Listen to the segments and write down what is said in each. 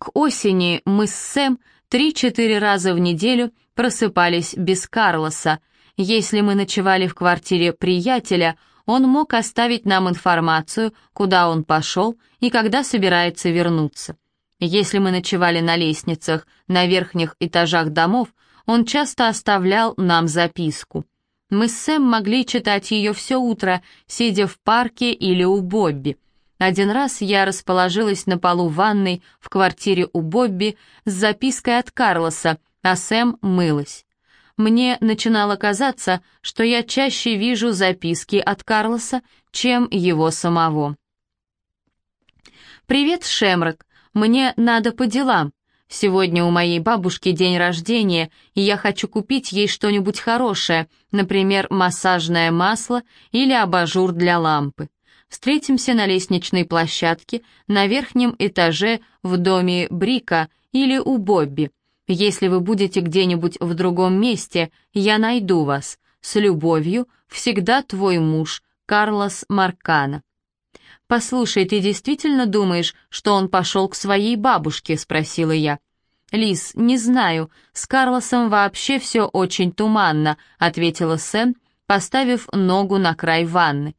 К осени мы с Сэм три-четыре раза в неделю просыпались без Карлоса. Если мы ночевали в квартире приятеля, он мог оставить нам информацию, куда он пошел и когда собирается вернуться. Если мы ночевали на лестницах на верхних этажах домов, он часто оставлял нам записку. Мы с Сэм могли читать ее все утро, сидя в парке или у Бобби. Один раз я расположилась на полу ванной в квартире у Бобби с запиской от Карлоса, а Сэм мылась. Мне начинало казаться, что я чаще вижу записки от Карлоса, чем его самого. «Привет, Шемрак. Мне надо по делам. Сегодня у моей бабушки день рождения, и я хочу купить ей что-нибудь хорошее, например, массажное масло или абажур для лампы. Встретимся на лестничной площадке на верхнем этаже в доме Брика или у Бобби. Если вы будете где-нибудь в другом месте, я найду вас. С любовью, всегда твой муж, Карлос Маркана. «Послушай, ты действительно думаешь, что он пошел к своей бабушке?» — спросила я. «Лис, не знаю, с Карлосом вообще все очень туманно», — ответила Сэм, поставив ногу на край ванны.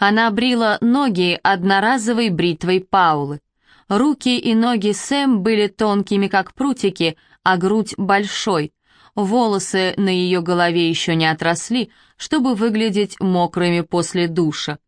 Она брила ноги одноразовой бритвой Паулы. Руки и ноги Сэм были тонкими, как прутики, а грудь большой. Волосы на ее голове еще не отросли, чтобы выглядеть мокрыми после душа.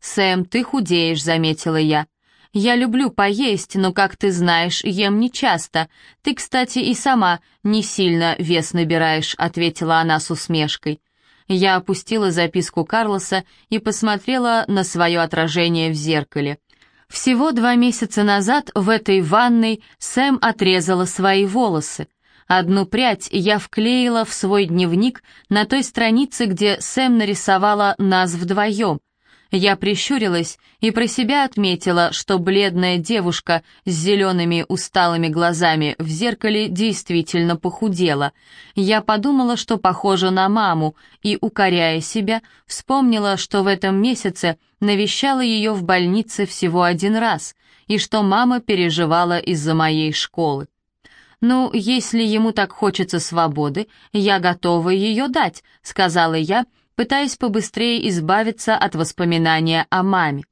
«Сэм, ты худеешь», — заметила я. «Я люблю поесть, но, как ты знаешь, ем нечасто. Ты, кстати, и сама не сильно вес набираешь», — ответила она с усмешкой. Я опустила записку Карлоса и посмотрела на свое отражение в зеркале. Всего два месяца назад в этой ванной Сэм отрезала свои волосы. Одну прядь я вклеила в свой дневник на той странице, где Сэм нарисовала нас вдвоем — я прищурилась и про себя отметила, что бледная девушка с зелеными усталыми глазами в зеркале действительно похудела. Я подумала, что похожа на маму, и, укоряя себя, вспомнила, что в этом месяце навещала ее в больнице всего один раз, и что мама переживала из-за моей школы. «Ну, если ему так хочется свободы, я готова ее дать», — сказала я, — пытаясь побыстрее избавиться от воспоминания о маме.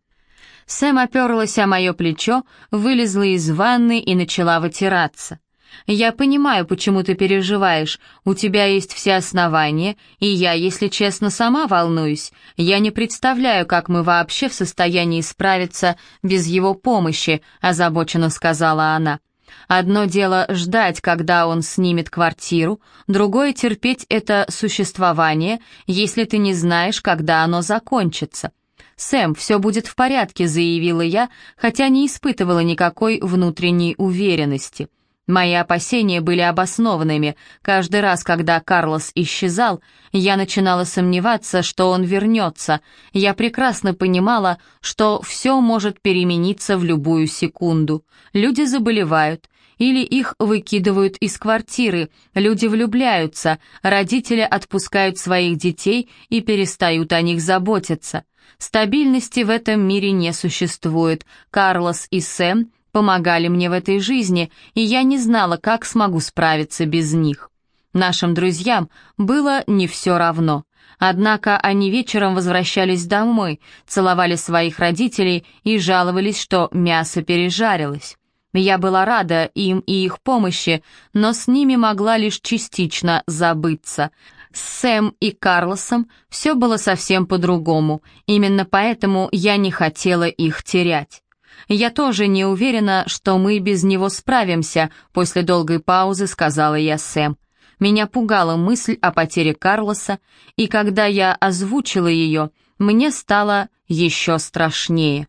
Сэм оперлась о мое плечо, вылезла из ванны и начала вытираться. «Я понимаю, почему ты переживаешь. У тебя есть все основания, и я, если честно, сама волнуюсь. Я не представляю, как мы вообще в состоянии справиться без его помощи», — озабоченно сказала она. Одно дело ждать, когда он снимет квартиру, другое терпеть это существование, если ты не знаешь, когда оно закончится. «Сэм, все будет в порядке», — заявила я, хотя не испытывала никакой внутренней уверенности. Мои опасения были обоснованными. Каждый раз, когда Карлос исчезал, я начинала сомневаться, что он вернется. Я прекрасно понимала, что все может перемениться в любую секунду. Люди заболевают, или их выкидывают из квартиры, люди влюбляются, родители отпускают своих детей и перестают о них заботиться. Стабильности в этом мире не существует. Карлос и Сэм помогали мне в этой жизни, и я не знала, как смогу справиться без них. Нашим друзьям было не все равно. Однако они вечером возвращались домой, целовали своих родителей и жаловались, что мясо пережарилось. Я была рада им и их помощи, но с ними могла лишь частично забыться. С Сэм и Карлосом все было совсем по-другому, именно поэтому я не хотела их терять. «Я тоже не уверена, что мы без него справимся», после долгой паузы сказала я Сэм. Меня пугала мысль о потере Карлоса, и когда я озвучила ее, мне стало еще страшнее.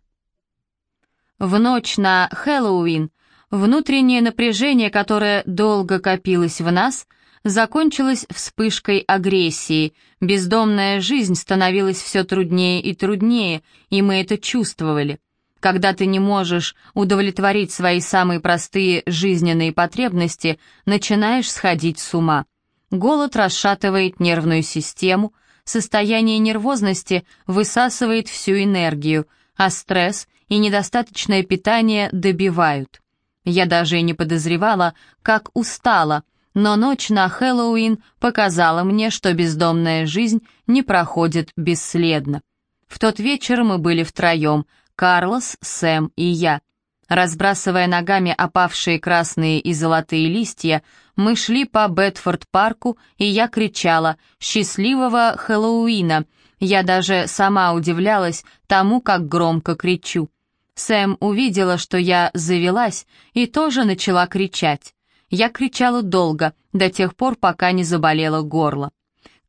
В ночь на Хэллоуин внутреннее напряжение, которое долго копилось в нас, закончилось вспышкой агрессии. Бездомная жизнь становилась все труднее и труднее, и мы это чувствовали. Когда ты не можешь удовлетворить свои самые простые жизненные потребности, начинаешь сходить с ума. Голод расшатывает нервную систему, состояние нервозности высасывает всю энергию, а стресс и недостаточное питание добивают. Я даже и не подозревала, как устала, но ночь на Хэллоуин показала мне, что бездомная жизнь не проходит бесследно. В тот вечер мы были втроем, Карлос, Сэм и я. Разбрасывая ногами опавшие красные и золотые листья, мы шли по Бетфорд-парку, и я кричала «Счастливого Хэллоуина!». Я даже сама удивлялась тому, как громко кричу. Сэм увидела, что я завелась, и тоже начала кричать. Я кричала долго, до тех пор, пока не заболело горло.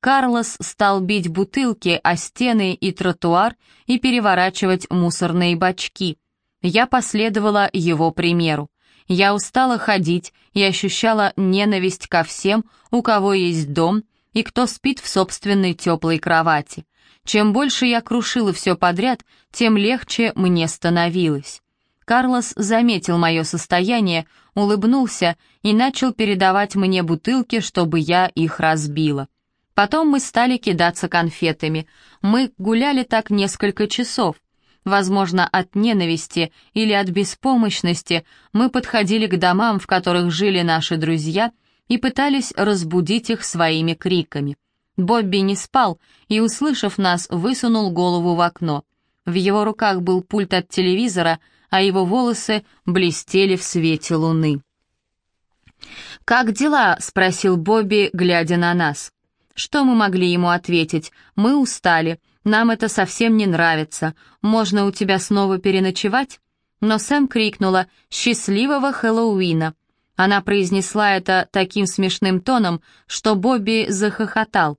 Карлос стал бить бутылки о стены и тротуар и переворачивать мусорные бачки. Я последовала его примеру. Я устала ходить и ощущала ненависть ко всем, у кого есть дом и кто спит в собственной теплой кровати. Чем больше я крушила все подряд, тем легче мне становилось. Карлос заметил мое состояние, улыбнулся и начал передавать мне бутылки, чтобы я их разбила. Потом мы стали кидаться конфетами. Мы гуляли так несколько часов. Возможно, от ненависти или от беспомощности мы подходили к домам, в которых жили наши друзья, и пытались разбудить их своими криками. Бобби не спал и, услышав нас, высунул голову в окно. В его руках был пульт от телевизора, а его волосы блестели в свете луны. «Как дела?» — спросил Бобби, глядя на нас. Что мы могли ему ответить? «Мы устали. Нам это совсем не нравится. Можно у тебя снова переночевать?» Но Сэм крикнула «Счастливого Хэллоуина!» Она произнесла это таким смешным тоном, что Бобби захохотал.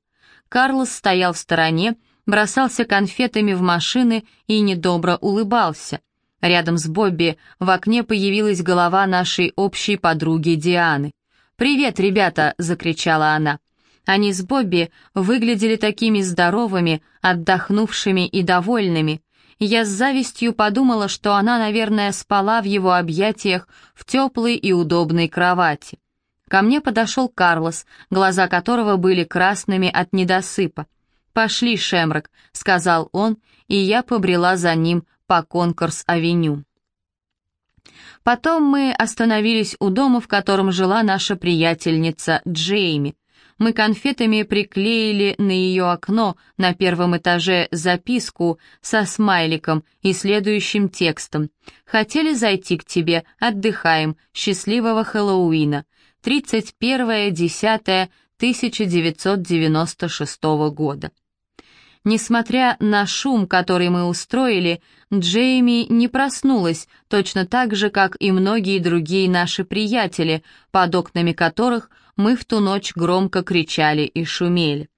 Карлос стоял в стороне, бросался конфетами в машины и недобро улыбался. Рядом с Бобби в окне появилась голова нашей общей подруги Дианы. «Привет, ребята!» — закричала она. Они с Бобби выглядели такими здоровыми, отдохнувшими и довольными. Я с завистью подумала, что она, наверное, спала в его объятиях в теплой и удобной кровати. Ко мне подошел Карлос, глаза которого были красными от недосыпа. «Пошли, Шемрак», — сказал он, и я побрела за ним по Конкорс-авеню. Потом мы остановились у дома, в котором жила наша приятельница Джейми. Мы конфетами приклеили на ее окно на первом этаже записку со смайликом и следующим текстом. «Хотели зайти к тебе, отдыхаем, счастливого Хэллоуина. 31.10.1996 года. Несмотря на шум, который мы устроили, Джейми не проснулась, точно так же, как и многие другие наши приятели, под окнами которых мы в ту ночь громко кричали и шумели.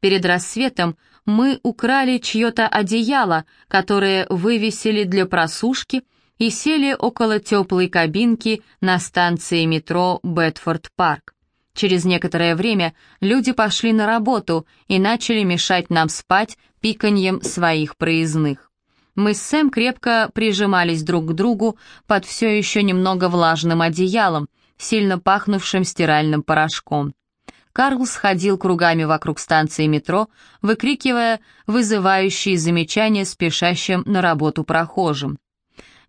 Перед рассветом мы украли чье-то одеяло, которое вывесили для просушки, и сели около теплой кабинки на станции метро Бетфорд-парк. Через некоторое время люди пошли на работу и начали мешать нам спать пиканьем своих проездных. Мы с Сэм крепко прижимались друг к другу под все еще немного влажным одеялом, сильно пахнувшим стиральным порошком. Карл сходил кругами вокруг станции метро, выкрикивая вызывающие замечания спешащим на работу прохожим.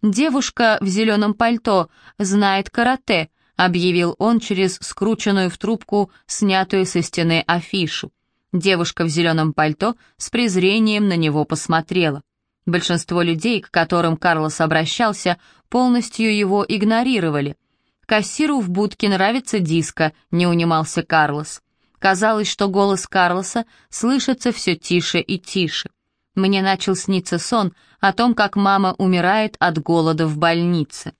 «Девушка в зеленом пальто знает карате», — объявил он через скрученную в трубку, снятую со стены афишу. Девушка в зеленом пальто с презрением на него посмотрела. Большинство людей, к которым Карлос обращался, полностью его игнорировали. «Кассиру в будке нравится диско», — не унимался Карлос. Казалось, что голос Карлоса слышится все тише и тише. Мне начал сниться сон о том, как мама умирает от голода в больнице.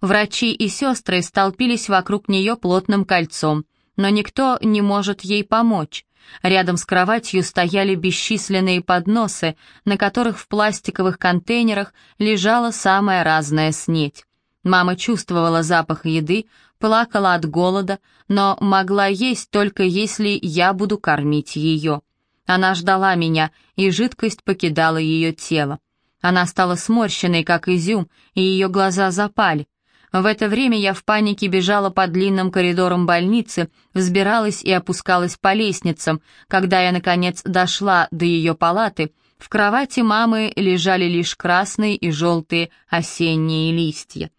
Врачи и сестры столпились вокруг нее плотным кольцом, но никто не может ей помочь. Рядом с кроватью стояли бесчисленные подносы, на которых в пластиковых контейнерах лежала самая разная снеть. Мама чувствовала запах еды, плакала от голода, но могла есть только если я буду кормить ее. Она ждала меня, и жидкость покидала ее тело. Она стала сморщенной, как изюм, и ее глаза запали. В это время я в панике бежала по длинным коридорам больницы, взбиралась и опускалась по лестницам. Когда я, наконец, дошла до ее палаты, в кровати мамы лежали лишь красные и желтые осенние листья.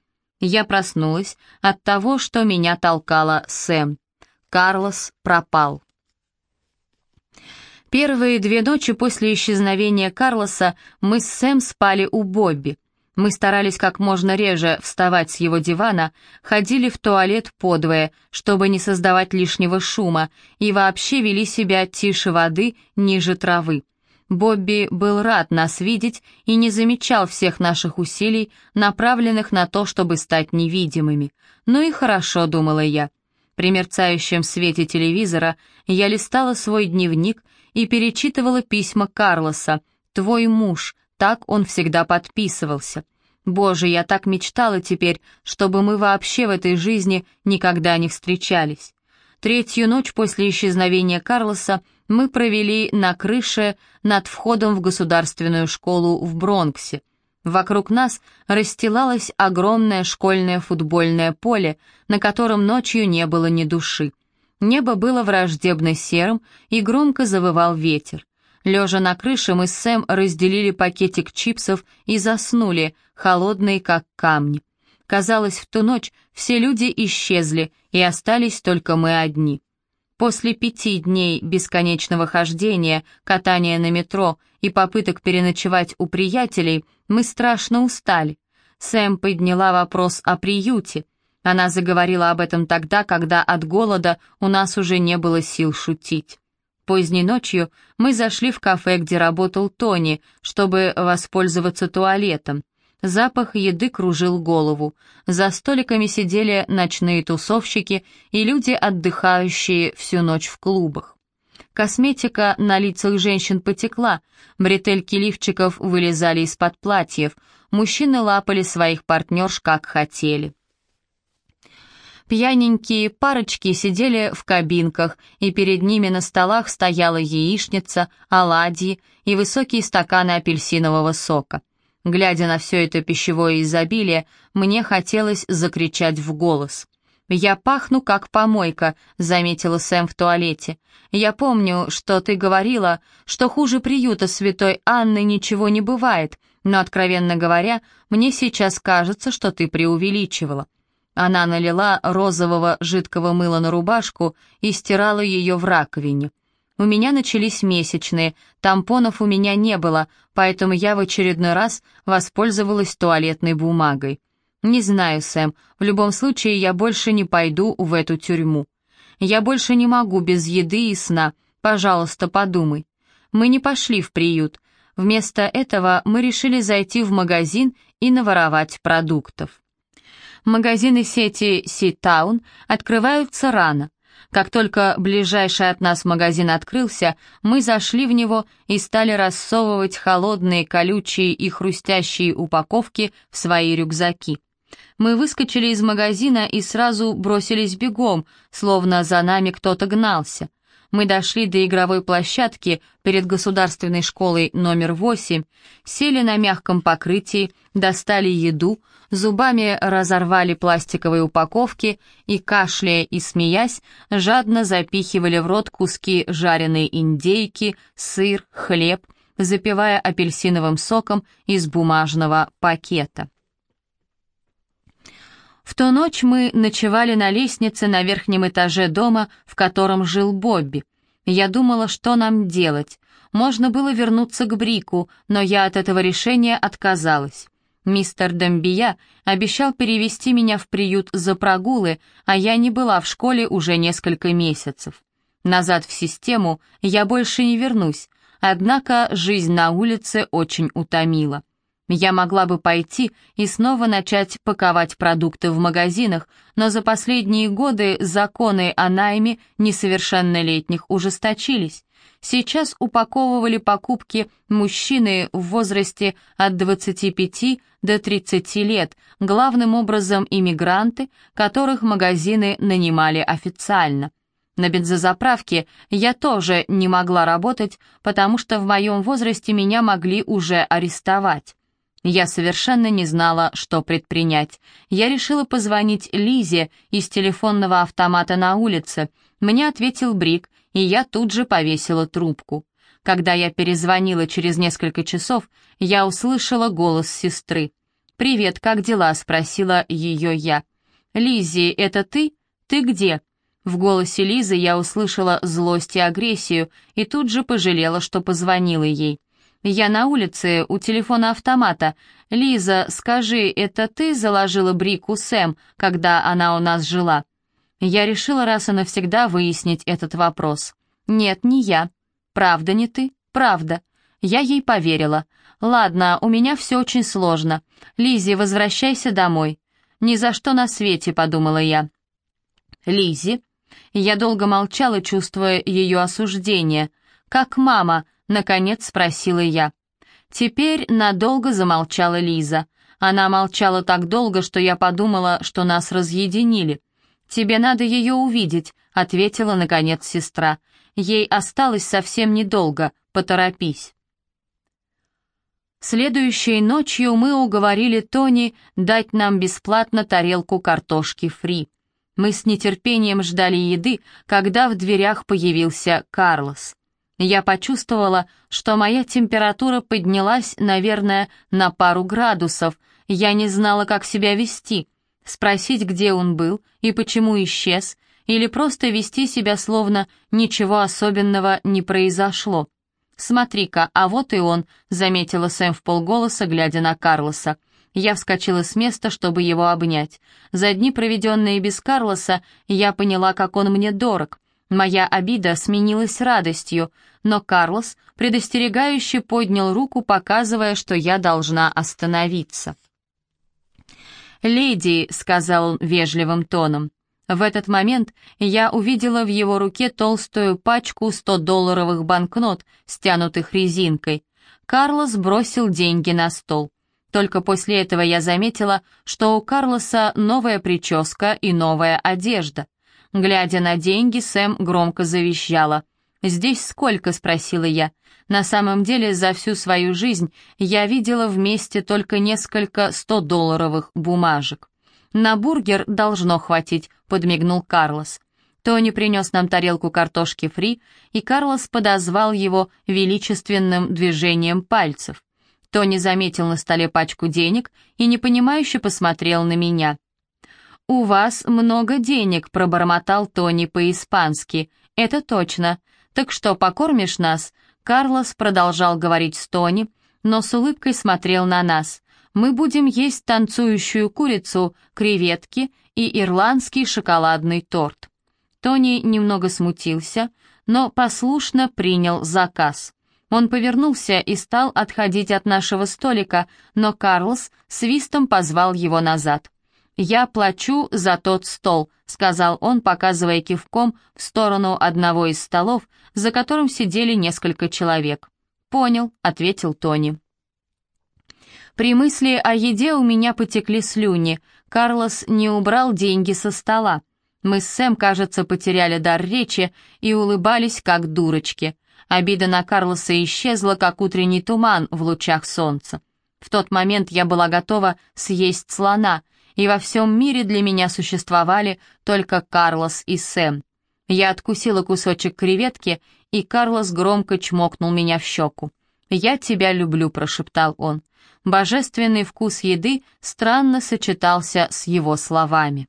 Я проснулась от того, что меня толкала Сэм. Карлос пропал. Первые две ночи после исчезновения Карлоса мы с Сэм спали у Бобби. Мы старались как можно реже вставать с его дивана, ходили в туалет подвое, чтобы не создавать лишнего шума, и вообще вели себя тише воды, ниже травы. Бобби был рад нас видеть и не замечал всех наших усилий, направленных на то, чтобы стать невидимыми. Ну и хорошо, думала я. При мерцающем свете телевизора я листала свой дневник и перечитывала письма Карлоса. «Твой муж», так он всегда подписывался. Боже, я так мечтала теперь, чтобы мы вообще в этой жизни никогда не встречались. Третью ночь после исчезновения Карлоса мы провели на крыше над входом в государственную школу в Бронксе. Вокруг нас расстилалось огромное школьное футбольное поле, на котором ночью не было ни души. Небо было враждебно серым, и громко завывал ветер. Лежа на крыше, мы с Сэм разделили пакетик чипсов и заснули, холодные как камни. Казалось, в ту ночь все люди исчезли, и остались только мы одни. После пяти дней бесконечного хождения, катания на метро и попыток переночевать у приятелей, мы страшно устали. Сэм подняла вопрос о приюте. Она заговорила об этом тогда, когда от голода у нас уже не было сил шутить. Поздней ночью мы зашли в кафе, где работал Тони, чтобы воспользоваться туалетом. Запах еды кружил голову. За столиками сидели ночные тусовщики и люди, отдыхающие всю ночь в клубах. Косметика на лицах женщин потекла, бретельки лифчиков вылезали из-под платьев, мужчины лапали своих партнерш как хотели. Пьяненькие парочки сидели в кабинках, и перед ними на столах стояла яичница, оладьи и высокие стаканы апельсинового сока. Глядя на все это пищевое изобилие, мне хотелось закричать в голос. «Я пахну, как помойка», — заметила Сэм в туалете. «Я помню, что ты говорила, что хуже приюта святой Анны ничего не бывает, но, откровенно говоря, мне сейчас кажется, что ты преувеличивала. Она налила розового жидкого мыла на рубашку и стирала ее в раковине. У меня начались месячные, тампонов у меня не было, поэтому я в очередной раз воспользовалась туалетной бумагой. Не знаю, Сэм, в любом случае я больше не пойду в эту тюрьму. Я больше не могу без еды и сна, пожалуйста, подумай. Мы не пошли в приют. Вместо этого мы решили зайти в магазин и наворовать продуктов магазины сети Си-Таун открываются рано. Как только ближайший от нас магазин открылся, мы зашли в него и стали рассовывать холодные, колючие и хрустящие упаковки в свои рюкзаки. Мы выскочили из магазина и сразу бросились бегом, словно за нами кто-то гнался. Мы дошли до игровой площадки перед государственной школой номер 8, сели на мягком покрытии, достали еду, зубами разорвали пластиковые упаковки и, кашляя и смеясь, жадно запихивали в рот куски жареной индейки, сыр, хлеб, запивая апельсиновым соком из бумажного пакета. В ту ночь мы ночевали на лестнице на верхнем этаже дома, в котором жил Бобби. Я думала, что нам делать. Можно было вернуться к Брику, но я от этого решения отказалась. Мистер Дембия обещал перевести меня в приют за прогулы, а я не была в школе уже несколько месяцев. Назад в систему я больше не вернусь, однако жизнь на улице очень утомила. Я могла бы пойти и снова начать паковать продукты в магазинах, но за последние годы законы о найме несовершеннолетних ужесточились. Сейчас упаковывали покупки мужчины в возрасте от 25 до 30 лет, главным образом иммигранты, которых магазины нанимали официально. На бензозаправке я тоже не могла работать, потому что в моем возрасте меня могли уже арестовать. Я совершенно не знала, что предпринять. Я решила позвонить Лизе из телефонного автомата на улице. Мне ответил Брик, и я тут же повесила трубку. Когда я перезвонила через несколько часов, я услышала голос сестры. «Привет, как дела?» — спросила ее я. «Лиззи, это ты? Ты где?» В голосе Лизы я услышала злость и агрессию и тут же пожалела, что позвонила ей. «Я на улице, у телефона автомата. Лиза, скажи, это ты заложила Брику Сэм, когда она у нас жила?» Я решила раз и навсегда выяснить этот вопрос. «Нет, не я. Правда не ты? Правда». Я ей поверила. «Ладно, у меня все очень сложно. Лизи, возвращайся домой». «Ни за что на свете», — подумала я. Лизи. Я долго молчала, чувствуя ее осуждение. «Как мама?» — наконец спросила я. Теперь надолго замолчала Лиза. Она молчала так долго, что я подумала, что нас разъединили. «Тебе надо ее увидеть», — ответила, наконец, сестра. «Ей осталось совсем недолго, поторопись». Следующей ночью мы уговорили Тони дать нам бесплатно тарелку картошки фри. Мы с нетерпением ждали еды, когда в дверях появился Карлос. Я почувствовала, что моя температура поднялась, наверное, на пару градусов. Я не знала, как себя вести. Спросить, где он был и почему исчез, или просто вести себя словно ничего особенного не произошло. «Смотри-ка, а вот и он», — заметила Сэм в полголоса, глядя на Карлоса. Я вскочила с места, чтобы его обнять. За дни, проведенные без Карлоса, я поняла, как он мне дорог. Моя обида сменилась радостью, но Карлос предостерегающе поднял руку, показывая, что я должна остановиться. «Леди», — сказал он вежливым тоном, в этот момент я увидела в его руке толстую пачку 100-долларовых банкнот, стянутых резинкой. Карлос бросил деньги на стол. Только после этого я заметила, что у Карлоса новая прическа и новая одежда. Глядя на деньги, Сэм громко завещала. «Здесь сколько?» — спросила я. На самом деле, за всю свою жизнь я видела вместе только несколько 100-долларовых бумажек. «На бургер должно хватить», — подмигнул Карлос. Тони принес нам тарелку картошки фри, и Карлос подозвал его величественным движением пальцев. Тони заметил на столе пачку денег и непонимающе посмотрел на меня. «У вас много денег», — пробормотал Тони по-испански. «Это точно. Так что, покормишь нас?» Карлос продолжал говорить с Тони, но с улыбкой смотрел на нас мы будем есть танцующую курицу, креветки и ирландский шоколадный торт. Тони немного смутился, но послушно принял заказ. Он повернулся и стал отходить от нашего столика, но Карлс свистом позвал его назад. «Я плачу за тот стол», — сказал он, показывая кивком в сторону одного из столов, за которым сидели несколько человек. «Понял», — ответил Тони. При мысли о еде у меня потекли слюни. Карлос не убрал деньги со стола. Мы с Сэм, кажется, потеряли дар речи и улыбались, как дурочки. Обида на Карлоса исчезла, как утренний туман в лучах солнца. В тот момент я была готова съесть слона, и во всем мире для меня существовали только Карлос и Сэм. Я откусила кусочек креветки, и Карлос громко чмокнул меня в щеку. «Я тебя люблю», — прошептал он. Божественный вкус еды странно сочетался с его словами.